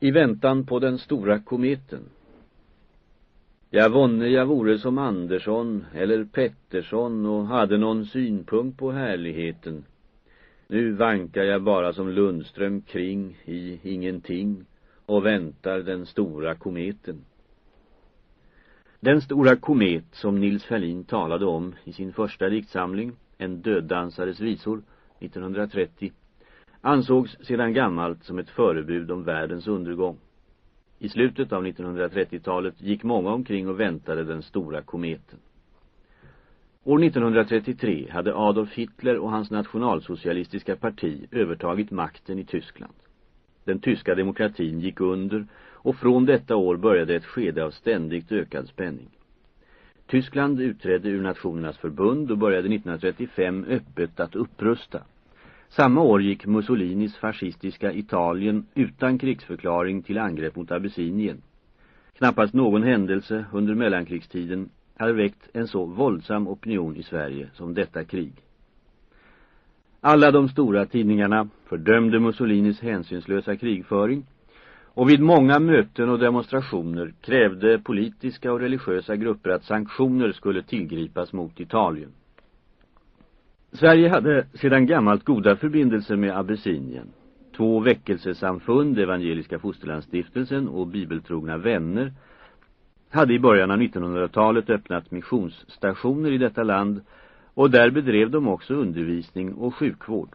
I väntan på den stora kometen. Jag vonne jag vore som Andersson eller Pettersson och hade någon synpunkt på härligheten. Nu vankar jag bara som Lundström kring i ingenting och väntar den stora kometen. Den stora komet som Nils Ferlin talade om i sin första diktsamling, En döddansares visor, 1930, ansågs sedan gammalt som ett förebud om världens undergång. I slutet av 1930-talet gick många omkring och väntade den stora kometen. År 1933 hade Adolf Hitler och hans nationalsocialistiska parti övertagit makten i Tyskland. Den tyska demokratin gick under och från detta år började ett skede av ständigt ökad spänning. Tyskland utträdde ur Nationernas förbund och började 1935 öppet att upprusta. Samma år gick Mussolinis fascistiska Italien utan krigsförklaring till angrepp mot Abyssinien. Knappast någon händelse under mellankrigstiden hade väckt en så våldsam opinion i Sverige som detta krig. Alla de stora tidningarna fördömde Mussolinis hänsynslösa krigföring och vid många möten och demonstrationer krävde politiska och religiösa grupper att sanktioner skulle tillgripas mot Italien. Sverige hade sedan gammalt goda förbindelser med Abessinien. Två väckelsesamfund, Evangeliska Fosterlandsstiftelsen och Bibeltrogna vänner, hade i början av 1900-talet öppnat missionsstationer i detta land och där bedrev de också undervisning och sjukvård.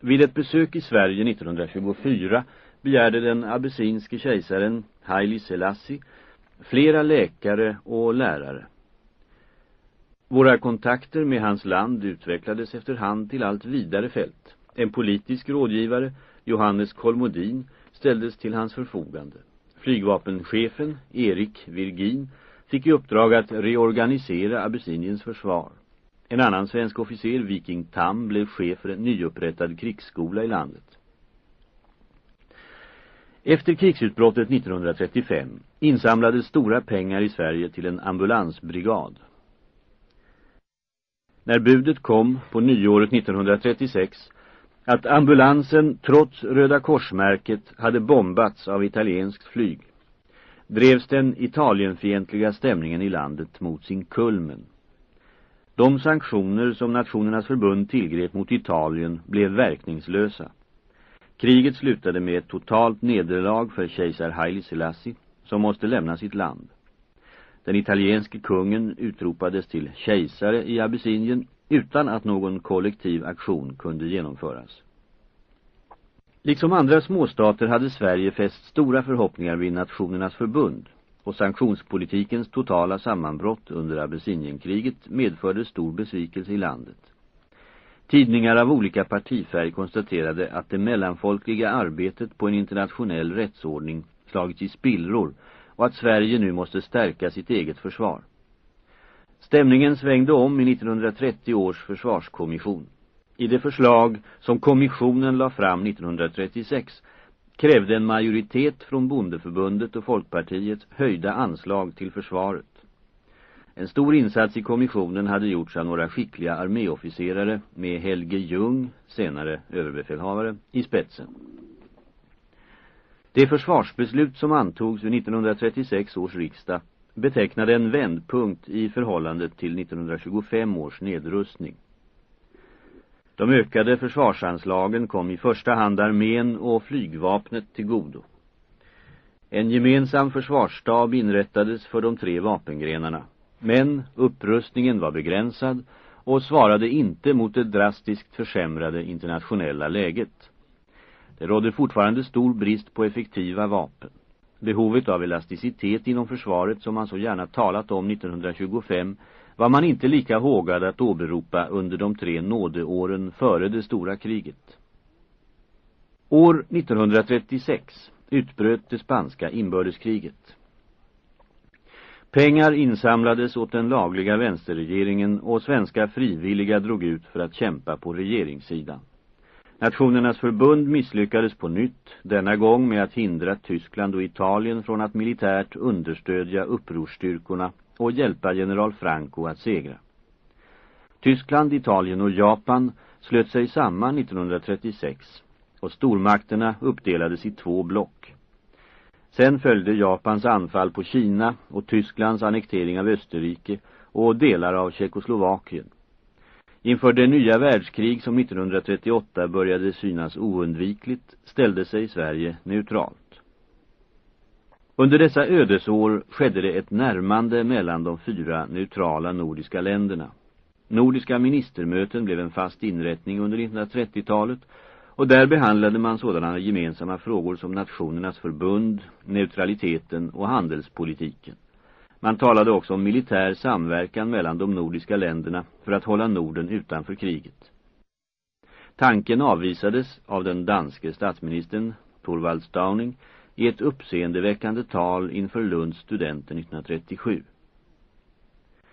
Vid ett besök i Sverige 1924 begärde den abessinske kejsaren Haile Selassie flera läkare och lärare. Våra kontakter med hans land utvecklades efterhand till allt vidare fält. En politisk rådgivare, Johannes Kolmodin, ställdes till hans förfogande. Flygvapenchefen, Erik Virgin, fick i uppdrag att reorganisera Abyssiniens försvar. En annan svensk officer, Viking Tam, blev chef för en nyupprättad krigsskola i landet. Efter krigsutbrottet 1935 insamlades stora pengar i Sverige till en ambulansbrigad. När budet kom på nyåret 1936 att ambulansen trots Röda korsmärket hade bombats av italienskt flyg drevs den italienfientliga stämningen i landet mot sin kulmen. De sanktioner som Nationernas förbund tillgrep mot Italien blev verkningslösa. Kriget slutade med ett totalt nederlag för kejsar Haile Selassie som måste lämna sitt land. Den italienske kungen utropades till kejsare i Abyssinien utan att någon kollektiv aktion kunde genomföras. Liksom andra småstater hade Sverige fäst stora förhoppningar vid Nationernas förbund och sanktionspolitikens totala sammanbrott under Abyssinienkriget medförde stor besvikelse i landet. Tidningar av olika partifärg konstaterade att det mellanfolkliga arbetet på en internationell rättsordning slagits i spillror och att Sverige nu måste stärka sitt eget försvar. Stämningen svängde om i 1930 års försvarskommission. I det förslag som kommissionen la fram 1936 krävde en majoritet från Bondeförbundet och Folkpartiet höjda anslag till försvaret. En stor insats i kommissionen hade gjorts av några skickliga arméofficerare med Helge Ljung, senare överbefälhavare, i spetsen. Det försvarsbeslut som antogs vid 1936 års riksdag betecknade en vändpunkt i förhållandet till 1925 års nedrustning. De ökade försvarsanslagen kom i första hand armén och flygvapnet till godo. En gemensam försvarsstab inrättades för de tre vapengrenarna. Men upprustningen var begränsad och svarade inte mot det drastiskt försämrade internationella läget. Det rådde fortfarande stor brist på effektiva vapen. Behovet av elasticitet inom försvaret som man så gärna talat om 1925 var man inte lika hågad att åberopa under de tre nådeåren före det stora kriget. År 1936 utbröt det spanska inbördeskriget. Pengar insamlades åt den lagliga vänsterregeringen och svenska frivilliga drog ut för att kämpa på regeringssidan. Nationernas förbund misslyckades på nytt, denna gång med att hindra Tyskland och Italien från att militärt understödja upprorstyrkorna och hjälpa general Franco att segra. Tyskland, Italien och Japan slöt sig samman 1936 och stormakterna uppdelades i två block. Sen följde Japans anfall på Kina och Tysklands annektering av Österrike och delar av Tjeckoslovakien. Inför det nya världskrig som 1938 började synas oundvikligt ställde sig Sverige neutralt. Under dessa ödesår skedde det ett närmande mellan de fyra neutrala nordiska länderna. Nordiska ministermöten blev en fast inrättning under 1930-talet och där behandlade man sådana gemensamma frågor som nationernas förbund, neutraliteten och handelspolitiken. Man talade också om militär samverkan mellan de nordiska länderna för att hålla Norden utanför kriget. Tanken avvisades av den danske statsministern Thorvald Stauning i ett uppseendeväckande tal inför Lunds studenter 1937.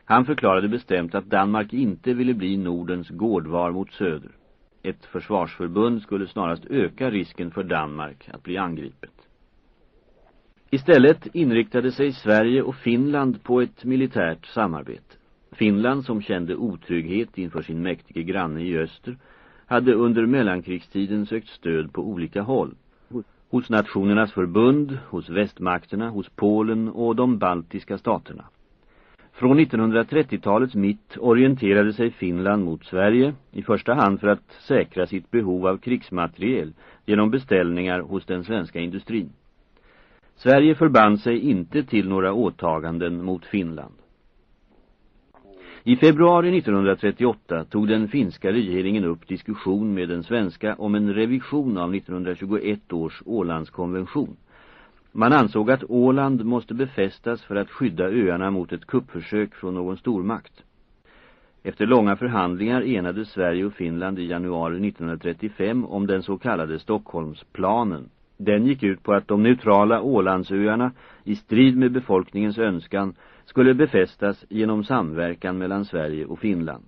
Han förklarade bestämt att Danmark inte ville bli Nordens gårdvar mot söder. Ett försvarsförbund skulle snarast öka risken för Danmark att bli angripet. Istället inriktade sig Sverige och Finland på ett militärt samarbete. Finland, som kände otrygghet inför sin mäktige granne i öster, hade under mellankrigstiden sökt stöd på olika håll. Hos Nationernas förbund, hos västmakterna, hos Polen och de baltiska staterna. Från 1930-talets mitt orienterade sig Finland mot Sverige, i första hand för att säkra sitt behov av krigsmateriel genom beställningar hos den svenska industrin. Sverige förband sig inte till några åtaganden mot Finland. I februari 1938 tog den finska regeringen upp diskussion med den svenska om en revision av 1921 års Ålandskonvention. Man ansåg att Åland måste befästas för att skydda öarna mot ett kuppförsök från någon stormakt. Efter långa förhandlingar enades Sverige och Finland i januari 1935 om den så kallade Stockholmsplanen. Den gick ut på att de neutrala Ålandsöarna, i strid med befolkningens önskan, skulle befästas genom samverkan mellan Sverige och Finland.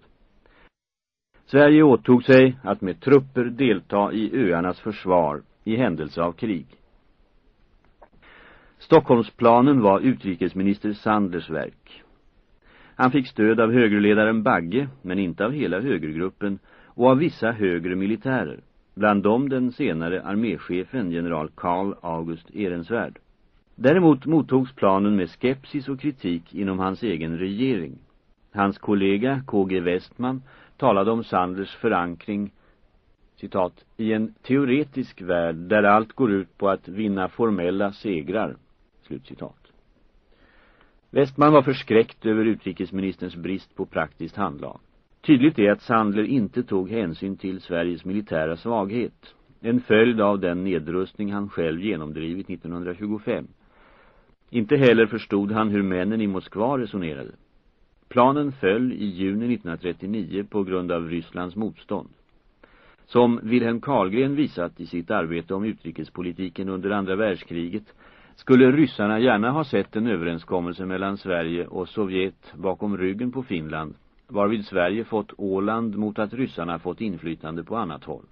Sverige åtog sig att med trupper delta i öarnas försvar i händelse av krig. Stockholmsplanen var utrikesminister Sanders verk. Han fick stöd av högerledaren Bagge, men inte av hela högergruppen, och av vissa högre militärer, bland dem den senare arméchefen general Karl August Ehrensvärd. Däremot mottogs planen med skepsis och kritik inom hans egen regering. Hans kollega KG Westman talade om Sanders förankring citat, i en teoretisk värld där allt går ut på att vinna formella segrar. Slutcitat. Westman var förskräckt över utrikesministerns brist på praktiskt handlag. Tydligt är att Sandler inte tog hänsyn till Sveriges militära svaghet, en följd av den nedrustning han själv genomdrivit 1925. Inte heller förstod han hur männen i Moskva resonerade. Planen föll i juni 1939 på grund av Rysslands motstånd. Som Wilhelm Karlgren visat i sitt arbete om utrikespolitiken under andra världskriget skulle ryssarna gärna ha sett en överenskommelse mellan Sverige och Sovjet bakom ryggen på Finland, varvid Sverige fått Åland mot att ryssarna fått inflytande på annat håll.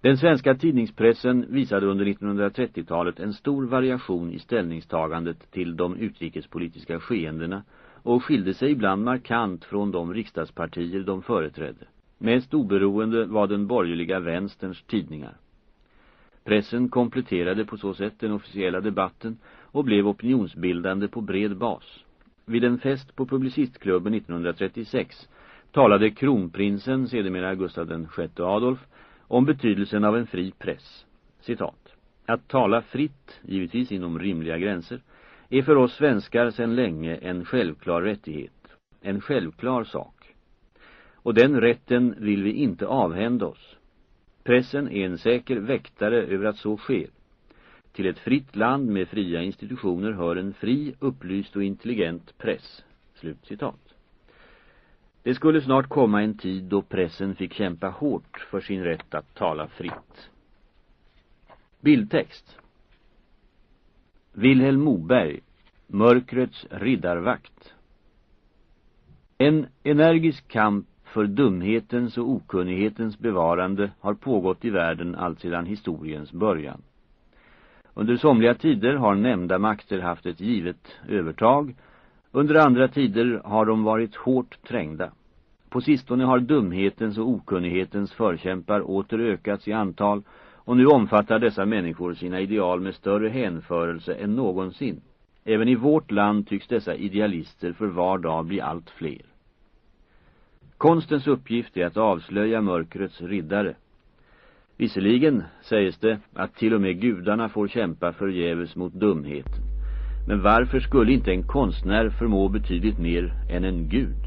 Den svenska tidningspressen visade under 1930-talet en stor variation i ställningstagandet till de utrikespolitiska skeendena och skilde sig ibland markant från de riksdagspartier de företrädde. Mest oberoende var den borgerliga vänsterns tidningar. Pressen kompletterade på så sätt den officiella debatten och blev opinionsbildande på bred bas. Vid en fest på Publicistklubben 1936 talade kronprinsen, sedermera Gustav den sjätte Adolf, om betydelsen av en fri press. Citat. Att tala fritt, givetvis inom rimliga gränser, är för oss svenskar sedan länge en självklar rättighet. En självklar sak. Och den rätten vill vi inte avhända oss. Pressen är en säker väktare över att så sker. Till ett fritt land med fria institutioner hör en fri, upplyst och intelligent press. Slut citat. Det skulle snart komma en tid då pressen fick kämpa hårt för sin rätt att tala fritt. Bildtext Wilhelm Moberg Mörkrets riddarvakt En energisk kamp för dumhetens och okunnighetens bevarande har pågått i världen alltsedan historiens början. Under somliga tider har nämnda makter haft ett givet övertag, under andra tider har de varit hårt trängda. På sistone har dumhetens och okunnighetens förkämpar åter ökats i antal Och nu omfattar dessa människor sina ideal med större hänförelse än någonsin. Även i vårt land tycks dessa idealister för var dag bli allt fler. Konstens uppgift är att avslöja mörkrets riddare. Visserligen sägs det att till och med gudarna får kämpa förgäves mot dumheten. Men varför skulle inte en konstnär förmå betydligt mer än en gud?